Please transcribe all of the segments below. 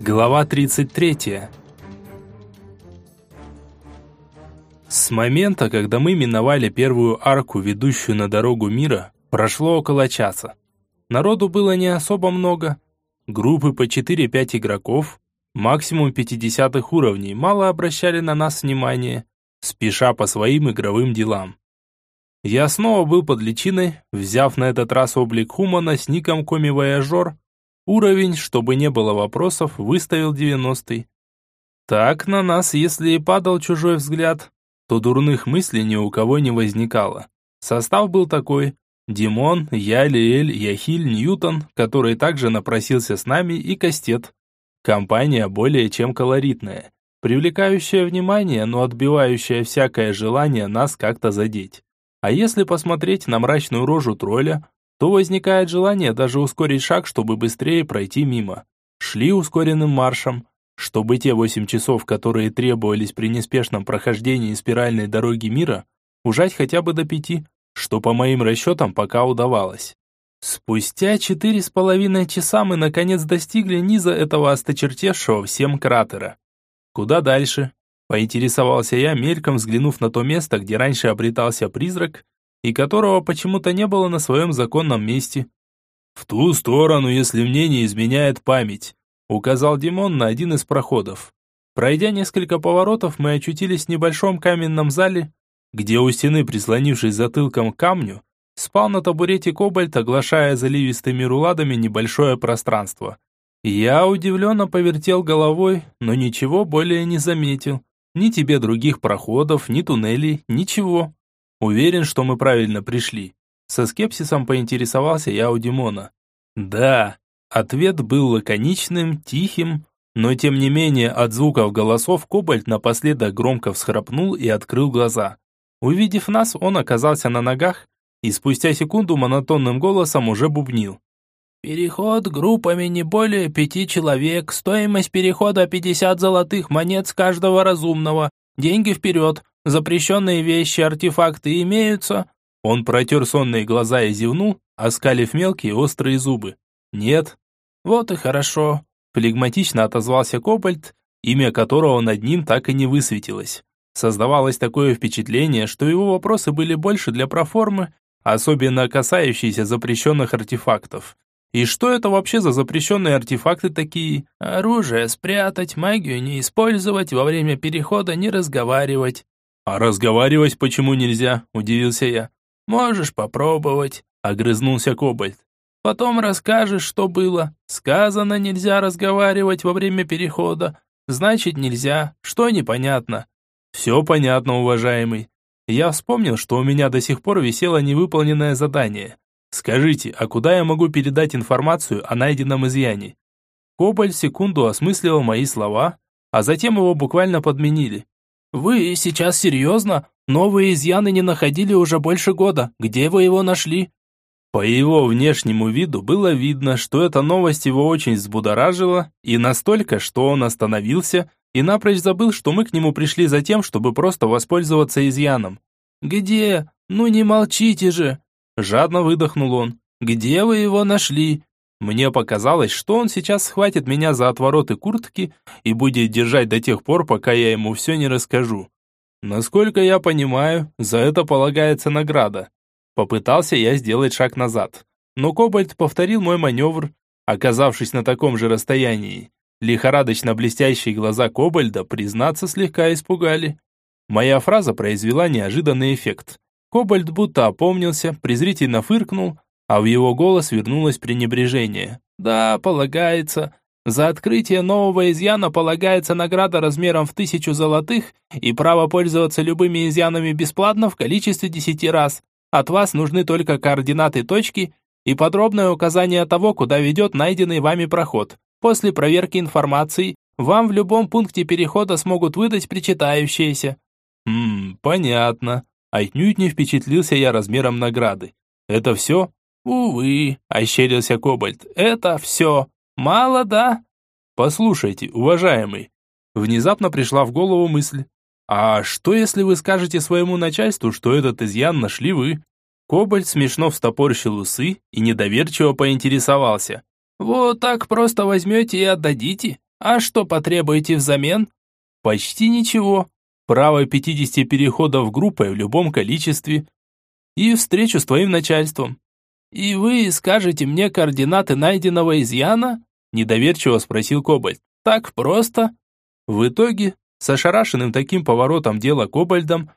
Глава 33. С момента, когда мы миновали первую арку, ведущую на дорогу мира, прошло около часа. Народу было не особо много. Группы по 4-5 игроков, максимум 50 уровней, мало обращали на нас внимание, спеша по своим игровым делам. Я снова был под личиной, взяв на этот раз облик Хумана с ником Коми-Вояжер, Уровень, чтобы не было вопросов, выставил 90-й. Так на нас, если и падал чужой взгляд, то дурных мыслей ни у кого не возникало. Состав был такой. Димон, я, Лиэль, Яхиль, Ньютон, который также напросился с нами, и Кастет. Компания более чем колоритная, привлекающая внимание, но отбивающая всякое желание нас как-то задеть. А если посмотреть на мрачную рожу тролля, то возникает желание даже ускорить шаг, чтобы быстрее пройти мимо. Шли ускоренным маршем, чтобы те 8 часов, которые требовались при неспешном прохождении спиральной дороги мира, ужать хотя бы до пяти, что по моим расчетам пока удавалось. Спустя четыре с половиной часа мы наконец достигли низа этого осточертевшего всем кратера. Куда дальше? Поинтересовался я, мельком взглянув на то место, где раньше обретался призрак, и которого почему-то не было на своем законном месте. «В ту сторону, если мне не изменяет память», указал Димон на один из проходов. Пройдя несколько поворотов, мы очутились в небольшом каменном зале, где у стены, прислонившись затылком к камню, спал на табурете кобальт, оглашая заливистыми руладами небольшое пространство. Я удивленно повертел головой, но ничего более не заметил. Ни тебе других проходов, ни туннелей, ничего. Уверен, что мы правильно пришли. Со скепсисом поинтересовался я у Димона. Да, ответ был лаконичным, тихим, но тем не менее от звуков голосов Кобальт напоследок громко всхрапнул и открыл глаза. Увидев нас, он оказался на ногах и спустя секунду монотонным голосом уже бубнил. «Переход группами не более пяти человек, стоимость перехода 50 золотых монет с каждого разумного, деньги вперед, Запрещенные вещи, артефакты имеются?» Он протер сонные глаза и зевнул, оскалив мелкие острые зубы. «Нет». «Вот и хорошо», – флегматично отозвался Кобальт, имя которого над ним так и не высветилось. Создавалось такое впечатление, что его вопросы были больше для проформы, особенно касающиеся запрещенных артефактов. И что это вообще за запрещенные артефакты такие? Оружие спрятать, магию не использовать, во время перехода не разговаривать. «А разговаривать почему нельзя?» – удивился я. «Можешь попробовать», – огрызнулся Кобальт. «Потом расскажешь, что было. Сказано, нельзя разговаривать во время перехода. Значит, нельзя. Что непонятно?» «Все понятно, уважаемый. Я вспомнил, что у меня до сих пор висело невыполненное задание. Скажите, а куда я могу передать информацию о найденном изъяне?» Кобальт секунду осмысливал мои слова, а затем его буквально подменили. «Вы сейчас серьезно? Новые изъяны не находили уже больше года. Где вы его нашли?» По его внешнему виду было видно, что эта новость его очень взбудоражила, и настолько, что он остановился и напрочь забыл, что мы к нему пришли за тем, чтобы просто воспользоваться изъяном. «Где? Ну не молчите же!» Жадно выдохнул он. «Где вы его нашли? Мне показалось, что он сейчас схватит меня за отвороты куртки и будет держать до тех пор, пока я ему все не расскажу. Насколько я понимаю, за это полагается награда. Попытался я сделать шаг назад, но Кобальт повторил мой маневр, оказавшись на таком же расстоянии. Лихорадочно блестящие глаза Кобальда, признаться, слегка испугали. Моя фраза произвела неожиданный эффект. Кобальд будто опомнился, презрительно фыркнул, а в его голос вернулось пренебрежение. «Да, полагается. За открытие нового изъяна полагается награда размером в тысячу золотых и право пользоваться любыми изъянами бесплатно в количестве десяти раз. От вас нужны только координаты точки и подробное указание того, куда ведет найденный вами проход. После проверки информации вам в любом пункте перехода смогут выдать причитающиеся». «Хм, понятно. Отнюдь не впечатлился я размером награды. Это все?» «Увы», – ощерился Кобальт, – «это все. Мало, да?» «Послушайте, уважаемый». Внезапно пришла в голову мысль. «А что, если вы скажете своему начальству, что этот изъян нашли вы?» Кобальт смешно встопорщил усы и недоверчиво поинтересовался. «Вот так просто возьмете и отдадите? А что потребуете взамен? Почти ничего. Право 50 переходов группой в любом количестве. И встречу с твоим начальством. И вы скажете мне координаты найденного изъяна? Недоверчиво спросил Кобальт. Так просто? В итоге, с ошарашенным таким поворотом дела Кобальдом,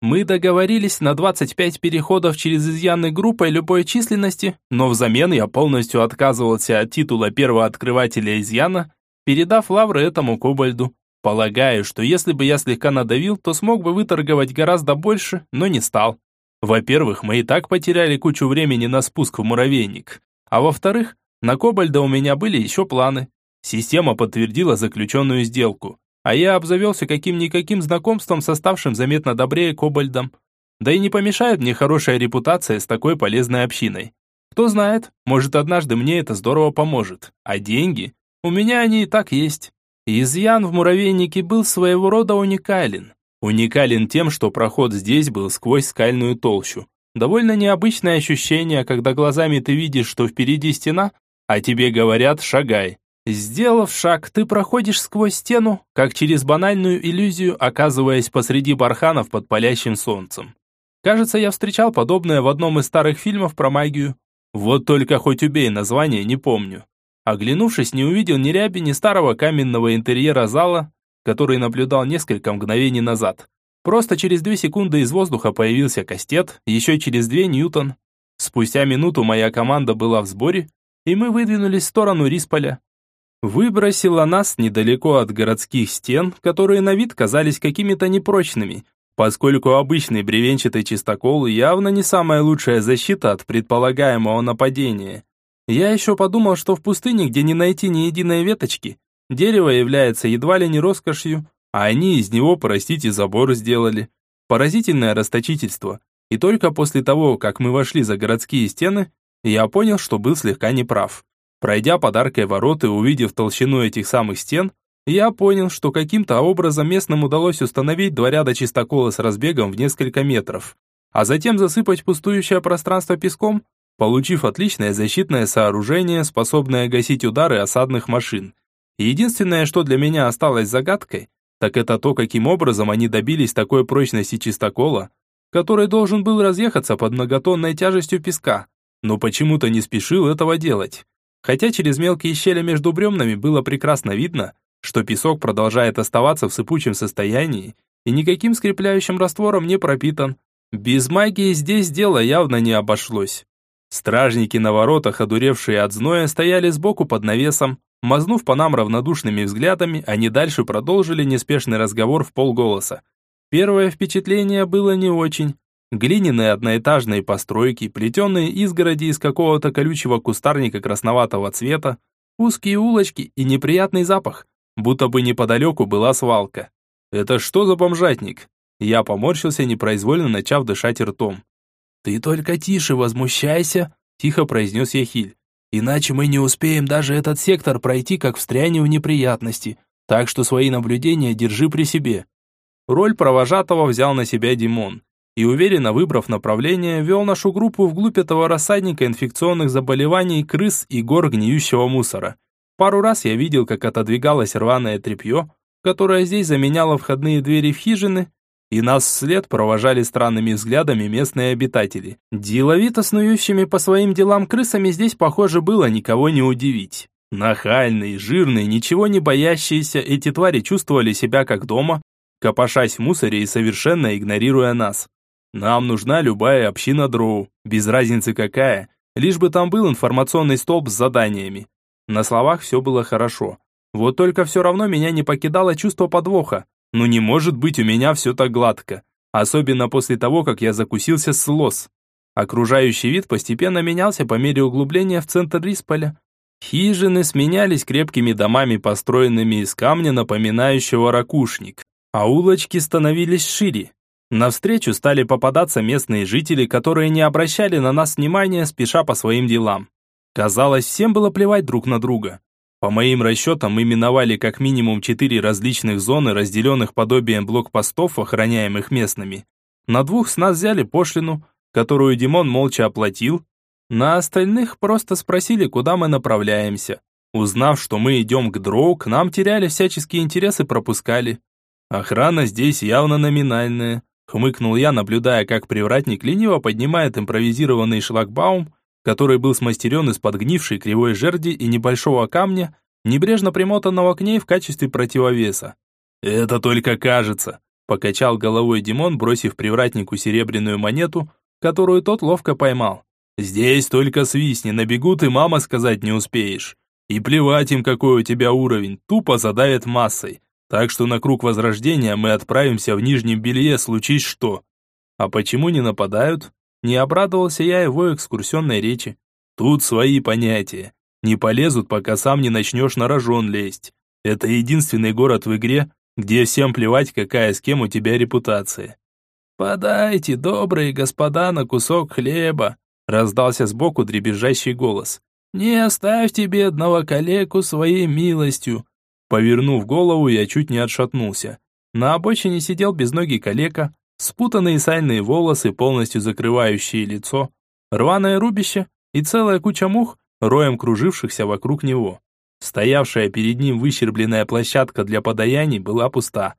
мы договорились на 25 переходов через изъяны группой любой численности, но взамен я полностью отказывался от титула первого открывателя изъяна, передав лавры этому Кобальду. Полагаю, что если бы я слегка надавил, то смог бы выторговать гораздо больше, но не стал. Во-первых, мы и так потеряли кучу времени на спуск в муравейник. А во-вторых, на Кобальда у меня были еще планы. Система подтвердила заключенную сделку а я обзавелся каким-никаким знакомством с оставшим заметно добрее Кобальдом. Да и не помешает мне хорошая репутация с такой полезной общиной. Кто знает, может однажды мне это здорово поможет. А деньги? У меня они и так есть. Изъян в муравейнике был своего рода уникален. Уникален тем, что проход здесь был сквозь скальную толщу. Довольно необычное ощущение, когда глазами ты видишь, что впереди стена, а тебе говорят «шагай». Сделав шаг, ты проходишь сквозь стену, как через банальную иллюзию, оказываясь посреди барханов под палящим солнцем. Кажется, я встречал подобное в одном из старых фильмов про магию. Вот только хоть убей, название не помню. Оглянувшись, не увидел ни ряби, ни старого каменного интерьера зала, который наблюдал несколько мгновений назад. Просто через две секунды из воздуха появился кастет, еще через две Ньютон. Спустя минуту моя команда была в сборе, и мы выдвинулись в сторону Рисполя выбросила нас недалеко от городских стен, которые на вид казались какими-то непрочными, поскольку обычный бревенчатый чистокол явно не самая лучшая защита от предполагаемого нападения. Я еще подумал, что в пустыне, где не найти ни единой веточки, дерево является едва ли не роскошью, а они из него, простите, забор сделали. Поразительное расточительство. И только после того, как мы вошли за городские стены, я понял, что был слегка неправ. Пройдя подаркой ворот и увидев толщину этих самых стен, я понял, что каким-то образом местным удалось установить два ряда чистокола с разбегом в несколько метров, а затем засыпать пустующее пространство песком, получив отличное защитное сооружение, способное гасить удары осадных машин. Единственное, что для меня осталось загадкой, так это то, каким образом они добились такой прочности чистокола, который должен был разъехаться под многотонной тяжестью песка, но почему-то не спешил этого делать. Хотя через мелкие щели между бремнами было прекрасно видно, что песок продолжает оставаться в сыпучем состоянии и никаким скрепляющим раствором не пропитан. Без магии здесь дело явно не обошлось. Стражники на воротах, одуревшие от зноя, стояли сбоку под навесом. Мазнув по нам равнодушными взглядами, они дальше продолжили неспешный разговор в полголоса. Первое впечатление было не очень. Глиняные одноэтажные постройки, плетеные изгороди из какого-то колючего кустарника красноватого цвета, узкие улочки и неприятный запах, будто бы неподалеку была свалка. Это что за бомжатник? Я поморщился, непроизвольно начав дышать ртом. «Ты только тише возмущайся», – тихо произнес Яхиль. «Иначе мы не успеем даже этот сектор пройти, как встрянем в неприятности, так что свои наблюдения держи при себе». Роль провожатого взял на себя Димон и, уверенно выбрав направление, вел нашу группу вглубь этого рассадника инфекционных заболеваний, крыс и гор гниющего мусора. Пару раз я видел, как отодвигалось рваное тряпье, которое здесь заменяло входные двери в хижины, и нас вслед провожали странными взглядами местные обитатели. Деловито снующими по своим делам крысами здесь, похоже, было никого не удивить. Нахальные, жирные, ничего не боящиеся, эти твари чувствовали себя как дома, копошась в мусоре и совершенно игнорируя нас. Нам нужна любая община дроу, без разницы какая, лишь бы там был информационный столб с заданиями. На словах все было хорошо. Вот только все равно меня не покидало чувство подвоха. Ну не может быть у меня все так гладко. Особенно после того, как я закусился с лос. Окружающий вид постепенно менялся по мере углубления в центр Рисполя. Хижины сменялись крепкими домами, построенными из камня, напоминающего ракушник. А улочки становились шире, Навстречу стали попадаться местные жители, которые не обращали на нас внимания, спеша по своим делам. Казалось, всем было плевать друг на друга. По моим расчетам, мы миновали как минимум четыре различных зоны, разделенных подобием блокпостов, охраняемых местными. На двух с нас взяли пошлину, которую Димон молча оплатил. На остальных просто спросили, куда мы направляемся. Узнав, что мы идем к дроу, к нам теряли всяческие интересы пропускали. Охрана здесь явно номинальная. Хмыкнул я, наблюдая, как привратник лениво поднимает импровизированный шлагбаум, который был смастерен из подгнившей кривой жерди и небольшого камня, небрежно примотанного к ней в качестве противовеса. «Это только кажется», – покачал головой Димон, бросив привратнику серебряную монету, которую тот ловко поймал. «Здесь только свистни, набегут и мама сказать не успеешь. И плевать им, какой у тебя уровень, тупо задавят массой. Так что на круг возрождения мы отправимся в нижнем белье, случись что». «А почему не нападают?» Не обрадовался я его экскурсионной речи. «Тут свои понятия. Не полезут, пока сам не начнешь на рожон лезть. Это единственный город в игре, где всем плевать, какая с кем у тебя репутация. «Подайте, добрые господа, на кусок хлеба!» раздался сбоку дребезжащий голос. «Не оставьте бедного калеку своей милостью!» Повернув голову, я чуть не отшатнулся. На обочине сидел безногий калека, спутанные сальные волосы, полностью закрывающие лицо, рваное рубище и целая куча мух, роем кружившихся вокруг него. Стоявшая перед ним выщербленная площадка для подаяний была пуста.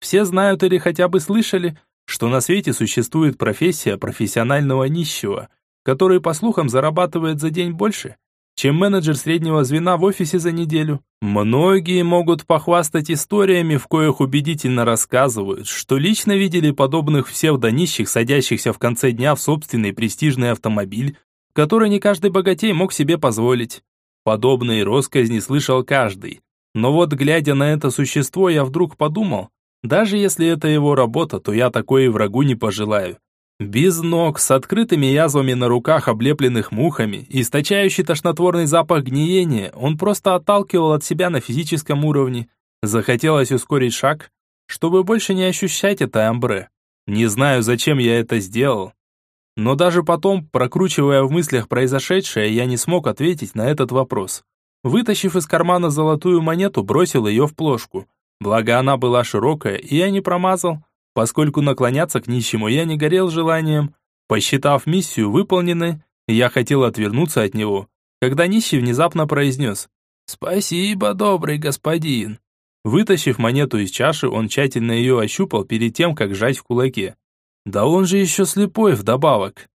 Все знают или хотя бы слышали, что на свете существует профессия профессионального нищего, который, по слухам, зарабатывает за день больше, чем менеджер среднего звена в офисе за неделю. Многие могут похвастать историями, в коих убедительно рассказывают, что лично видели подобных псевдонищих, садящихся в конце дня в собственный престижный автомобиль, который не каждый богатей мог себе позволить. Подобные росказни слышал каждый. Но вот, глядя на это существо, я вдруг подумал, даже если это его работа, то я такое и врагу не пожелаю. Без ног, с открытыми язвами на руках, облепленных мухами, источающий тошнотворный запах гниения, он просто отталкивал от себя на физическом уровне. Захотелось ускорить шаг, чтобы больше не ощущать это амбре. Не знаю, зачем я это сделал, но даже потом, прокручивая в мыслях произошедшее, я не смог ответить на этот вопрос. Вытащив из кармана золотую монету, бросил ее в плошку. Благо она была широкая, и я не промазал, поскольку наклоняться к нищему я не горел желанием. Посчитав миссию выполненной, я хотел отвернуться от него, когда нищий внезапно произнес «Спасибо, добрый господин». Вытащив монету из чаши, он тщательно ее ощупал перед тем, как сжать в кулаке. Да он же еще слепой вдобавок.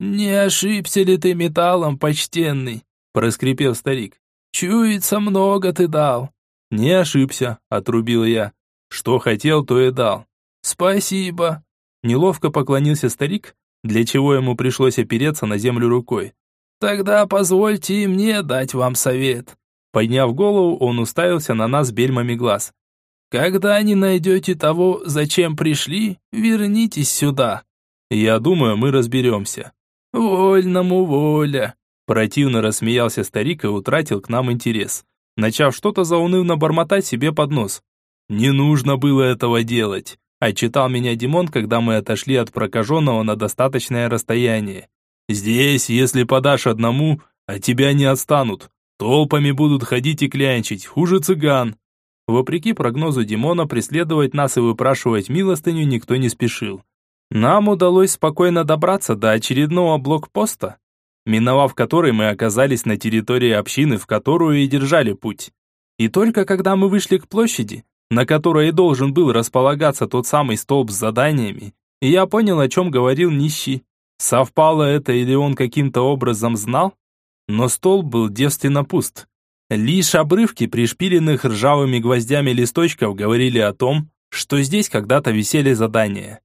«Не ошибся ли ты металлом, почтенный?» – проскрипел старик. «Чуется, много ты дал». «Не ошибся», – отрубил я. «Что хотел, то и дал». «Спасибо». Неловко поклонился старик, для чего ему пришлось опереться на землю рукой. «Тогда позвольте и мне дать вам совет». Подняв голову, он уставился на нас бельмами глаз. Когда не найдете того, зачем пришли, вернитесь сюда. Я думаю, мы разберемся. Вольному воля. Противно рассмеялся старик и утратил к нам интерес, начав что-то заунывно бормотать себе под нос. Не нужно было этого делать. Отчитал меня Димон, когда мы отошли от прокаженного на достаточное расстояние. Здесь, если подашь одному, от тебя не отстанут. Толпами будут ходить и клянчить, хуже цыган. Вопреки прогнозу Димона, преследовать нас и выпрашивать милостыню никто не спешил. Нам удалось спокойно добраться до очередного блокпоста, миновав который мы оказались на территории общины, в которую и держали путь. И только когда мы вышли к площади, на которой и должен был располагаться тот самый столб с заданиями, я понял, о чем говорил нищий. Совпало это или он каким-то образом знал? Но столб был девственно пуст. Лишь обрывки пришпиленных ржавыми гвоздями листочков говорили о том, что здесь когда-то висели задания.